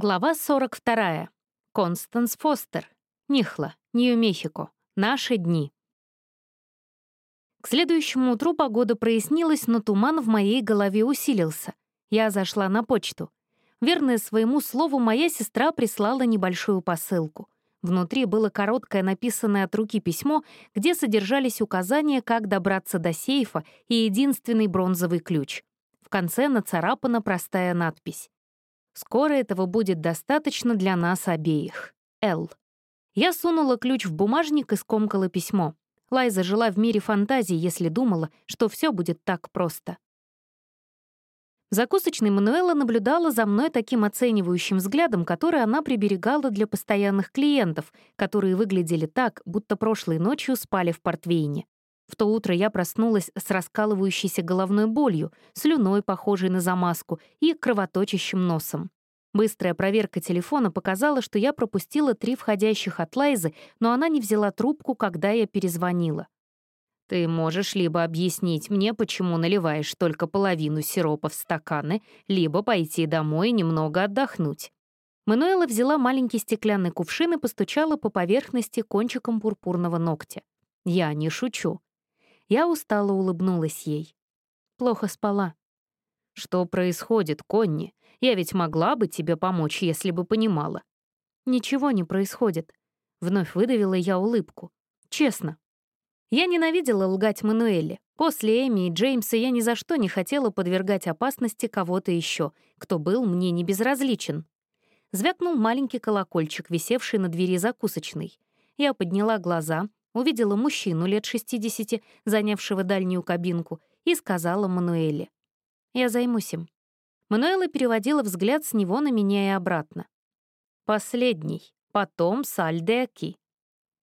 Глава 42. Констанс Фостер. Нихла, Нью-Мехико. Наши дни. К следующему утру погода прояснилась, но туман в моей голове усилился. Я зашла на почту. Верная своему слову, моя сестра прислала небольшую посылку. Внутри было короткое написанное от руки письмо, где содержались указания, как добраться до сейфа и единственный бронзовый ключ. В конце нацарапана простая надпись. Скоро этого будет достаточно для нас обеих. Л. Я сунула ключ в бумажник и скомкала письмо. Лайза жила в мире фантазий, если думала, что все будет так просто. В закусочной Мануэла наблюдала за мной таким оценивающим взглядом, который она приберегала для постоянных клиентов, которые выглядели так, будто прошлой ночью спали в портвейне. В то утро я проснулась с раскалывающейся головной болью, слюной, похожей на замазку, и кровоточащим носом. Быстрая проверка телефона показала, что я пропустила три входящих от Лайзы, но она не взяла трубку, когда я перезвонила. «Ты можешь либо объяснить мне, почему наливаешь только половину сиропа в стаканы, либо пойти домой немного отдохнуть». Мануэла взяла маленький стеклянный кувшин и постучала по поверхности кончиком пурпурного ногтя. «Я не шучу. Я устало улыбнулась ей. Плохо спала. «Что происходит, Конни? Я ведь могла бы тебе помочь, если бы понимала». «Ничего не происходит». Вновь выдавила я улыбку. «Честно». Я ненавидела лгать Мануэле. После Эми и Джеймса я ни за что не хотела подвергать опасности кого-то еще, кто был мне не безразличен. Звякнул маленький колокольчик, висевший на двери закусочной. Я подняла глаза, увидела мужчину лет 60, занявшего дальнюю кабинку, и сказала Мануэле. «Я займусь им». Мануэла переводила взгляд с него на меня и обратно. «Последний, потом Сальдеки».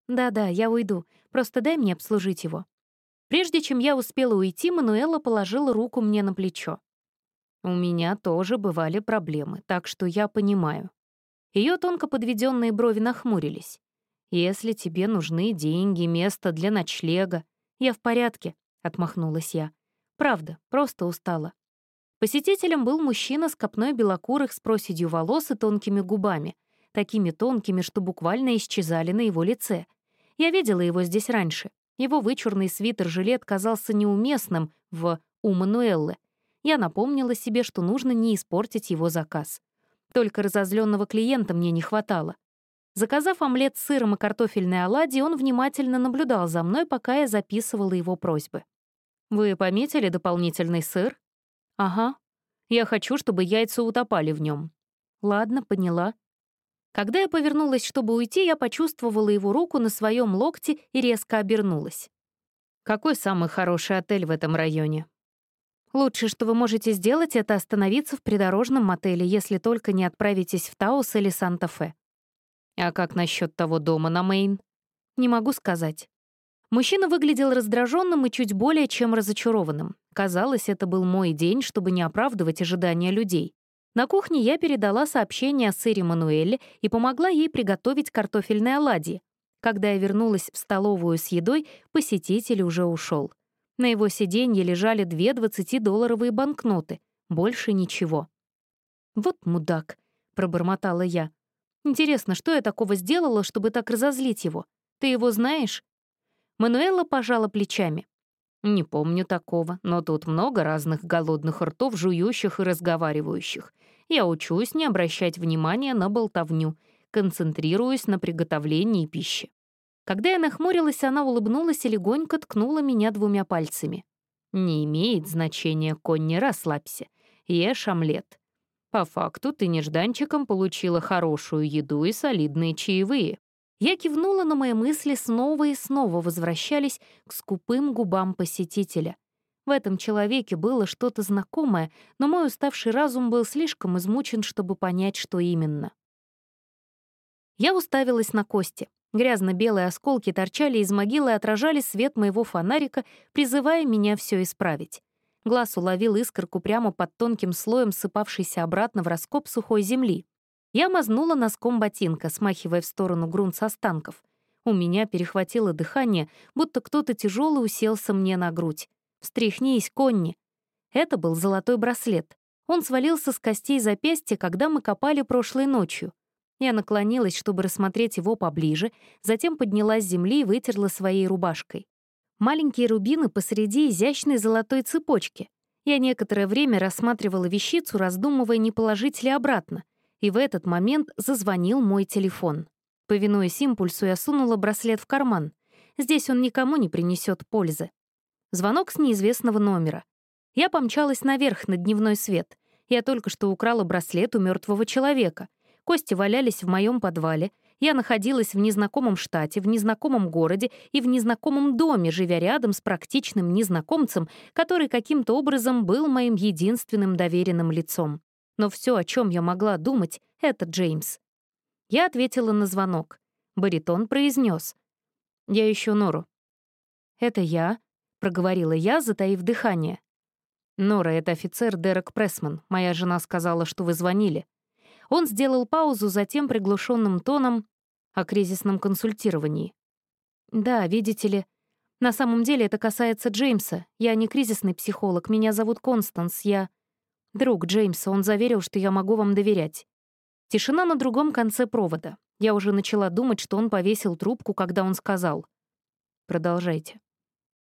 «Да-да, я уйду, просто дай мне обслужить его». Прежде чем я успела уйти, Мануэла положила руку мне на плечо. У меня тоже бывали проблемы, так что я понимаю. Ее тонко подведенные брови нахмурились. «Если тебе нужны деньги, место для ночлега...» «Я в порядке», — отмахнулась я. «Правда, просто устала». Посетителем был мужчина с копной белокурых с проседью волос и тонкими губами, такими тонкими, что буквально исчезали на его лице. Я видела его здесь раньше. Его вычурный свитер-жилет казался неуместным в «У Мануэллы». Я напомнила себе, что нужно не испортить его заказ. Только разозленного клиента мне не хватало. Заказав омлет с сыром и картофельной оладьи, он внимательно наблюдал за мной, пока я записывала его просьбы. «Вы пометили дополнительный сыр?» «Ага. Я хочу, чтобы яйца утопали в нем. «Ладно, поняла». Когда я повернулась, чтобы уйти, я почувствовала его руку на своем локте и резко обернулась. «Какой самый хороший отель в этом районе?» «Лучшее, что вы можете сделать, это остановиться в придорожном мотеле, если только не отправитесь в Таус или Санта-Фе. А как насчет того дома на Мейн? Не могу сказать. Мужчина выглядел раздраженным и чуть более чем разочарованным. Казалось, это был мой день, чтобы не оправдывать ожидания людей. На кухне я передала сообщение сыре Мануэле и помогла ей приготовить картофельные оладьи. Когда я вернулась в столовую с едой, посетитель уже ушел. На его сиденье лежали две 20-долларовые банкноты. Больше ничего. «Вот мудак», — пробормотала я. Интересно, что я такого сделала, чтобы так разозлить его? Ты его знаешь?» Мануэла пожала плечами. «Не помню такого, но тут много разных голодных ртов, жующих и разговаривающих. Я учусь не обращать внимания на болтовню, концентрируюсь на приготовлении пищи». Когда я нахмурилась, она улыбнулась и легонько ткнула меня двумя пальцами. «Не имеет значения, Конни, расслабься. Ешь омлет. По факту ты нежданчиком получила хорошую еду и солидные чаевые. Я кивнула, но мои мысли снова и снова возвращались к скупым губам посетителя. В этом человеке было что-то знакомое, но мой уставший разум был слишком измучен, чтобы понять, что именно. Я уставилась на кости. Грязно-белые осколки торчали из могилы и отражали свет моего фонарика, призывая меня все исправить. Глаз уловил искорку прямо под тонким слоем, сыпавшейся обратно в раскоп сухой земли. Я мазнула носком ботинка, смахивая в сторону грунт с останков. У меня перехватило дыхание, будто кто-то тяжелый уселся мне на грудь. «Встряхнись, Конни!» Это был золотой браслет. Он свалился с костей запястья, когда мы копали прошлой ночью. Я наклонилась, чтобы рассмотреть его поближе, затем поднялась с земли и вытерла своей рубашкой. Маленькие рубины посреди изящной золотой цепочки. Я некоторое время рассматривала вещицу, раздумывая, не положить ли обратно, и в этот момент зазвонил мой телефон. Повинуясь импульсу, я сунула браслет в карман. Здесь он никому не принесет пользы. Звонок с неизвестного номера. Я помчалась наверх на дневной свет. Я только что украла браслет у мертвого человека. Кости валялись в моем подвале. Я находилась в незнакомом штате, в незнакомом городе и в незнакомом доме, живя рядом с практичным незнакомцем, который каким-то образом был моим единственным доверенным лицом. Но все, о чем я могла думать, — это Джеймс. Я ответила на звонок. Баритон произнес: «Я ищу Нору». «Это я», — проговорила я, затаив дыхание. «Нора, это офицер Дерек Прессман. Моя жена сказала, что вы звонили». Он сделал паузу, затем приглушенным тоном о кризисном консультировании. «Да, видите ли, на самом деле это касается Джеймса. Я не кризисный психолог, меня зовут Констанс, я...» «Друг Джеймса, он заверил, что я могу вам доверять». Тишина на другом конце провода. Я уже начала думать, что он повесил трубку, когда он сказал. «Продолжайте».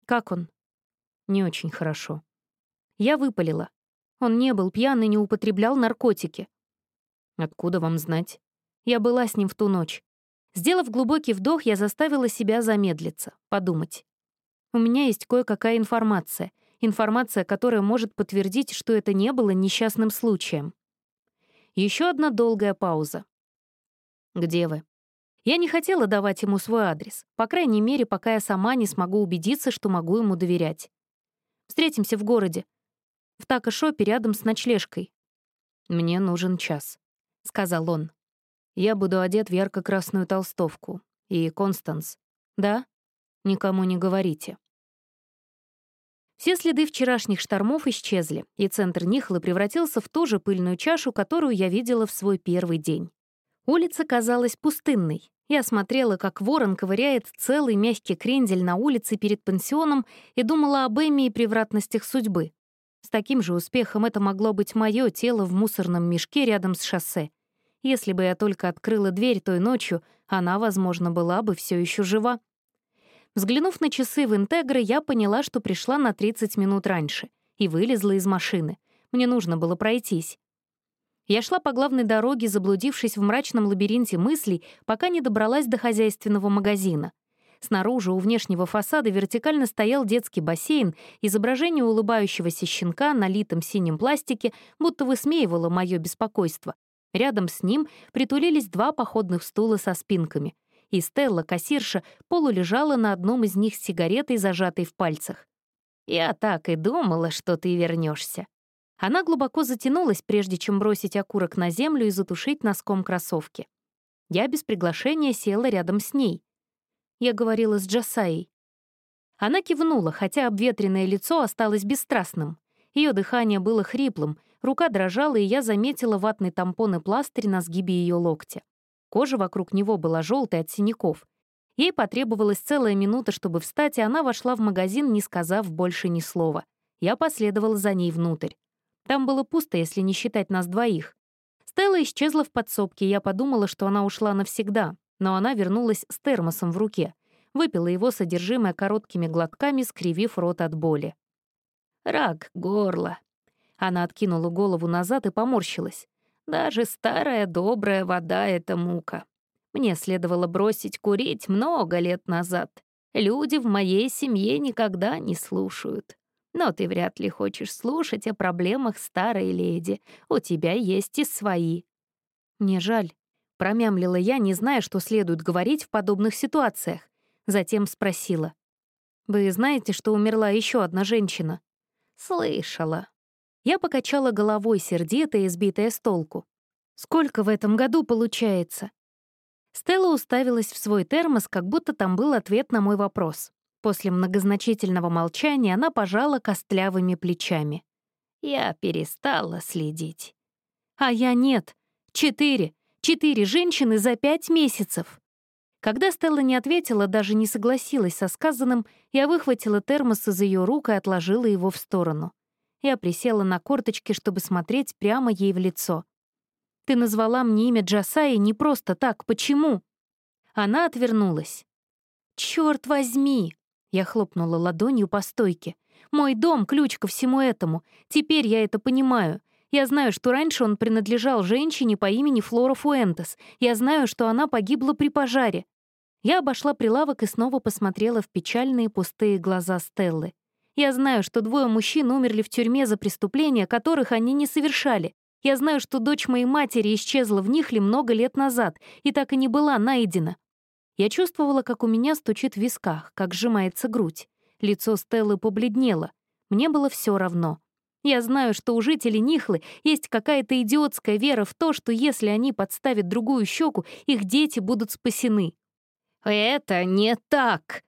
«Как он?» «Не очень хорошо». Я выпалила. Он не был пьян и не употреблял наркотики. Откуда вам знать? Я была с ним в ту ночь. Сделав глубокий вдох, я заставила себя замедлиться, подумать. У меня есть кое-какая информация. Информация, которая может подтвердить, что это не было несчастным случаем. Еще одна долгая пауза. «Где вы?» Я не хотела давать ему свой адрес, по крайней мере, пока я сама не смогу убедиться, что могу ему доверять. «Встретимся в городе. В такошопе рядом с ночлежкой. Мне нужен час», — сказал он. «Я буду одет в ярко-красную толстовку. И Констанс. Да? Никому не говорите». Все следы вчерашних штормов исчезли, и центр Нихлы превратился в ту же пыльную чашу, которую я видела в свой первый день. Улица казалась пустынной. Я смотрела, как ворон ковыряет целый мягкий крендель на улице перед пансионом и думала об Эмме и превратностях судьбы. С таким же успехом это могло быть мое тело в мусорном мешке рядом с шоссе. Если бы я только открыла дверь той ночью, она, возможно, была бы все еще жива. Взглянув на часы в Интегро, я поняла, что пришла на 30 минут раньше и вылезла из машины. Мне нужно было пройтись. Я шла по главной дороге, заблудившись в мрачном лабиринте мыслей, пока не добралась до хозяйственного магазина. Снаружи у внешнего фасада вертикально стоял детский бассейн, изображение улыбающегося щенка на литом синем пластике будто высмеивало мое беспокойство. Рядом с ним притулились два походных стула со спинками и Стелла, кассирша, полулежала на одном из них с сигаретой, зажатой в пальцах. «Я так и думала, что ты вернешься. Она глубоко затянулась, прежде чем бросить окурок на землю и затушить носком кроссовки. Я без приглашения села рядом с ней. Я говорила с Джасаей. Она кивнула, хотя обветренное лицо осталось бесстрастным. Ее дыхание было хриплым, рука дрожала, и я заметила ватный тампон и пластырь на сгибе ее локтя. Кожа вокруг него была желтой от синяков. Ей потребовалась целая минута, чтобы встать, и она вошла в магазин, не сказав больше ни слова. Я последовала за ней внутрь. Там было пусто, если не считать нас двоих. Стелла исчезла в подсобке, я подумала, что она ушла навсегда, но она вернулась с термосом в руке. Выпила его содержимое короткими глотками, скривив рот от боли. «Рак горла». Она откинула голову назад и поморщилась. Даже старая добрая вода — это мука. Мне следовало бросить курить много лет назад. Люди в моей семье никогда не слушают. Но ты вряд ли хочешь слушать о проблемах старой леди. У тебя есть и свои. Мне жаль. Промямлила я, не зная, что следует говорить в подобных ситуациях. Затем спросила. «Вы знаете, что умерла еще одна женщина?» «Слышала», я покачала головой, сердитая и сбитая с толку. «Сколько в этом году получается?» Стелла уставилась в свой термос, как будто там был ответ на мой вопрос. После многозначительного молчания она пожала костлявыми плечами. «Я перестала следить». «А я нет. Четыре. Четыре женщины за пять месяцев». Когда Стелла не ответила, даже не согласилась со сказанным, я выхватила термос из ее рук и отложила его в сторону. Я присела на корточки, чтобы смотреть прямо ей в лицо. «Ты назвала мне имя Джасаи не просто так. Почему?» Она отвернулась. «Чёрт возьми!» Я хлопнула ладонью по стойке. «Мой дом — ключ ко всему этому. Теперь я это понимаю. Я знаю, что раньше он принадлежал женщине по имени Флора Фуэнтес. Я знаю, что она погибла при пожаре. Я обошла прилавок и снова посмотрела в печальные пустые глаза Стеллы. Я знаю, что двое мужчин умерли в тюрьме за преступления, которых они не совершали. Я знаю, что дочь моей матери исчезла в Нихле много лет назад и так и не была найдена. Я чувствовала, как у меня стучит в висках, как сжимается грудь. Лицо Стеллы побледнело. Мне было все равно. Я знаю, что у жителей Нихлы есть какая-то идиотская вера в то, что если они подставят другую щеку, их дети будут спасены. «Это не так!»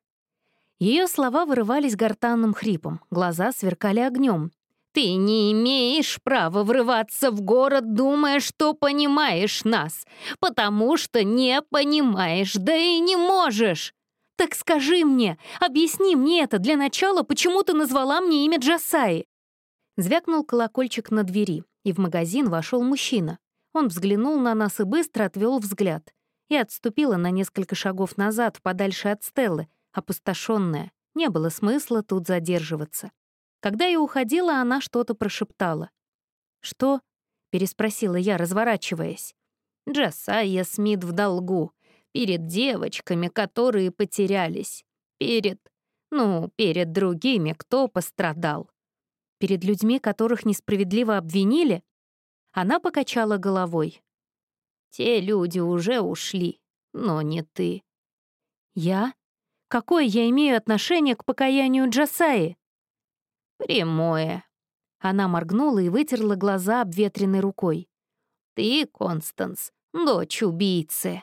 Ее слова вырывались гортанным хрипом, глаза сверкали огнем. «Ты не имеешь права врываться в город, думая, что понимаешь нас, потому что не понимаешь, да и не можешь!» «Так скажи мне, объясни мне это для начала, почему ты назвала мне имя Джасаи?» Звякнул колокольчик на двери, и в магазин вошел мужчина. Он взглянул на нас и быстро отвел взгляд. Я отступила на несколько шагов назад, подальше от Стеллы, опустошенная. Не было смысла тут задерживаться. Когда я уходила, она что-то прошептала. «Что?» — переспросила я, разворачиваясь. «Джасайя Смит в долгу. Перед девочками, которые потерялись. Перед... Ну, перед другими, кто пострадал. Перед людьми, которых несправедливо обвинили? Она покачала головой. Те люди уже ушли, но не ты. Я? Какое я имею отношение к покаянию Джасаи? Прямое. Она моргнула и вытерла глаза обветренной рукой. Ты, Констанс, дочь убийцы.